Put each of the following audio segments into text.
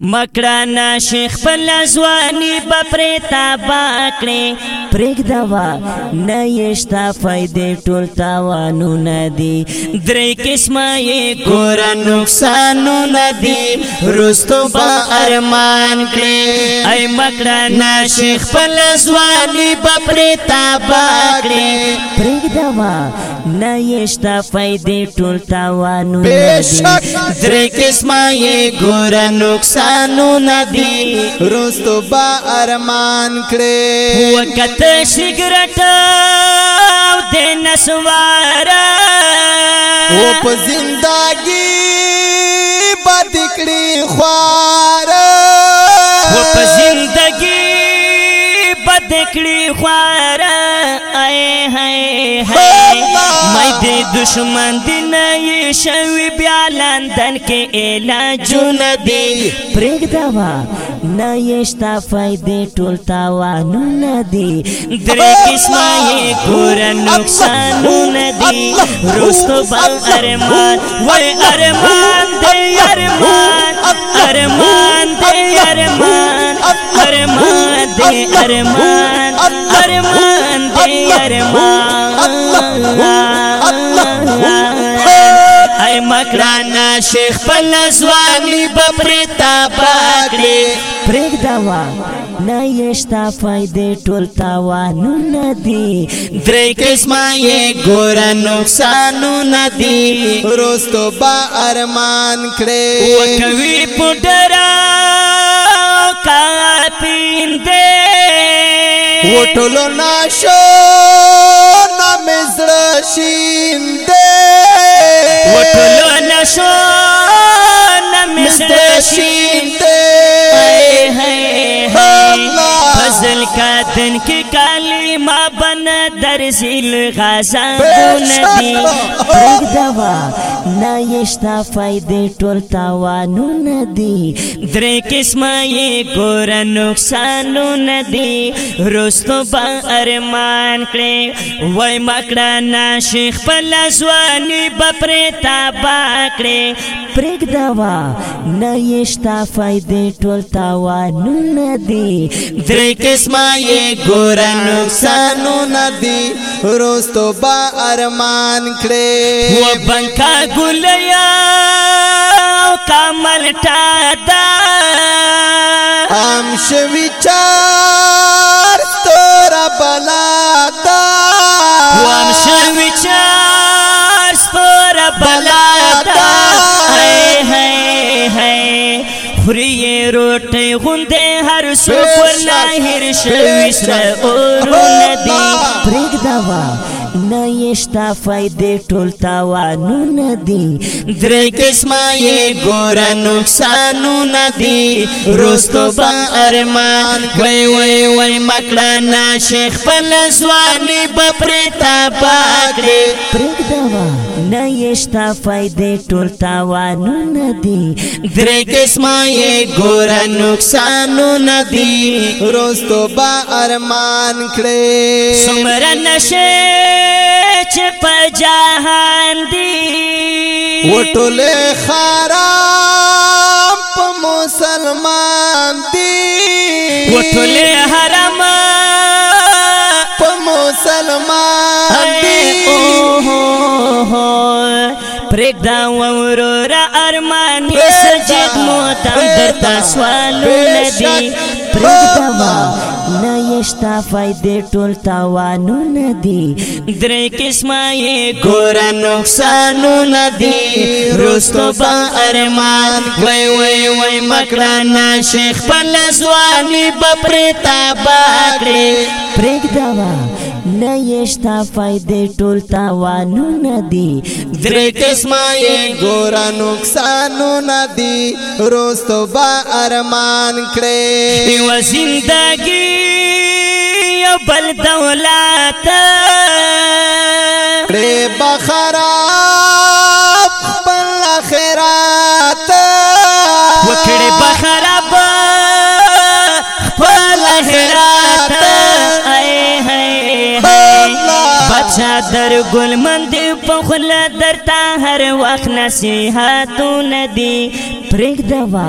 مکرانا شیخ پل ازوانی بپری تابا کړي پرګ دوا نه یشتا فائدې ټول تاوانو ندی درې قسمه یې ګور نقصانو ندی رستو با ارمان کړي ای مکرانا شیخ پل ازوانی بپری تابا کړي پرګ دوا نه یشتا فائدې ټول تاوانو ندی درې قسمه یې ګور نقصان ارمانو ندی رستو با ارمان کړي وکت سیګریټ او د نسوارا او په زندګي بد کړي خوار او په زندګي بد کړي خوار اے هاي هاي مې د دشمن دی نه شوی بیا لندن کې علاجون دی پرېږ دوا نه یشتا فائدې ټول تاوانونه دي درې قسمه یې کور نقصانونه دي روستو بل ارمان وای ارمان دې ارمان ارمان دې ارمان ارمان دې ارمان ارمان دې ارمان کړانا شیخ پل زوانی بپریتا پاکړي پرېګ دوا نه یشتا فائدې ټول تاوانو ندی درې قسمه یې ګور نقصانو ندی روستو با ارمان کړې وکوي پډرا کا پیندې وټولو ناشو نامې زړه شیندې شو نمستشین دے ہے فضل کا دن کی کالی دی ما بن درسیل خزان دی پرگ دوا نایشتا فائده ټول تاوانو ندی درې قسمه یې ګور نقصانو ندی رستو با ارمان کړې وای مکړه نا شیخ پل ځواني بپرې تا باکړې پرګ دوا نایشتا فائده ټول تاوانو ندی درې قسمه یې ګور نقصان سانو ندی روستو با ارمان کړي و بنکا ګلیا او کمر ټا دا ام شوی چار تور بلا دا ام شوی چار لوټي غوندې هر څوک ورنه هر شوي سره اورونه دي پرېګ دوا نه یشتا فائدې ټول تاوانونه دي درې قسمه یې ګور نقصانونه دي روستو با ارمان وای وای وای مکړه نا شیخ فلسوانی بپریتا پاکړي پرېګ دوا نه یشتا فائدې ټول تاوانونه دي درې قسمه یې ګور نقصانونه دي روستو با ارمان کړې سمره نشه چې په جهان دي وټوله خراب په مسلمان دي وټوله حرام په مسلمان دي اوه دا ورور ارمان سجد موتم درتا سوالو ندی پرګدوا نایشتا فائدې ټول تاوانو ندی درې قسمه یې ګور نقصانو ندی رستو با ارمان وای وای وای مکرانا شیخ پل زوانی بپریتا باکړي پرګدوا نه یشتا فائدې ټول تاوانونه دي درې قسمه یې ګور نقصانونه دي روز توبه ارمان کړې یو زندګي یو بل دولت کړې بخراب خپل اخرات وکړې بخراب شادر ګلمند په خل درتا هر وخت نصيحتونه دي پرېګ دوا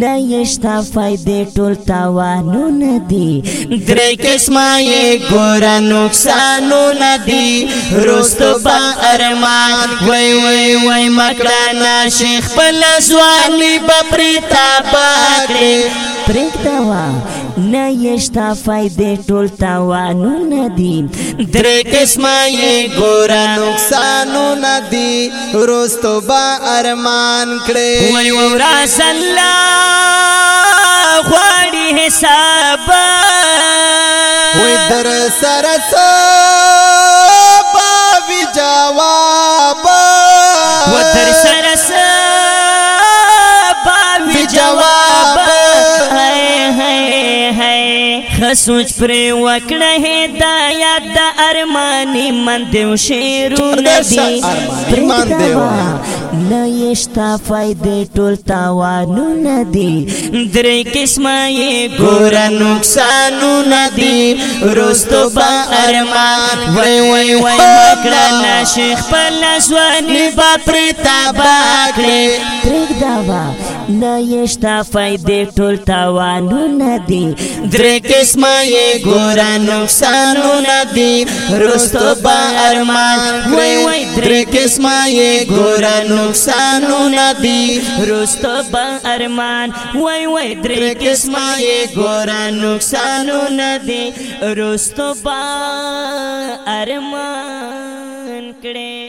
نه یشتا فائدې ټول تاوانو نه دي درې قسمه یې ګور نقصانو نه دي روستو با ارمان وای وای وای مکړه ناشیخ په لزوالي بپریتا پکړي پرېږده وا نه یې شته فایدې ټول تاوانونه دي درې قسمه یې ګوره نقصانونه دي روستو به ارمان کړې وای ورا الله غواړي حساب وای در سره باوی جواب و در سره باوی جواب خسوچ پر وکړه هدايت د ارماني من دیو شیرو ندي ایمان دیو نه یشتا فائدې ټول تاوانونه دي درې قسمه یې ګور نقصانونه دي رستو با ارمان وای وای وای مکړه نه شیخ په لاسوانی با پرتا باکړي پرګ داوا نه یشتا فائدې ټول تاوانونه دي درې قسمه یې ګور نقصانونه دي رستو با ارمان وای وای درې قسمه یې ګور نقصانونه دي رستو به ارمان وای وای درې قسمه یې ګوره نقصانونه دي رستو به ارمان کړي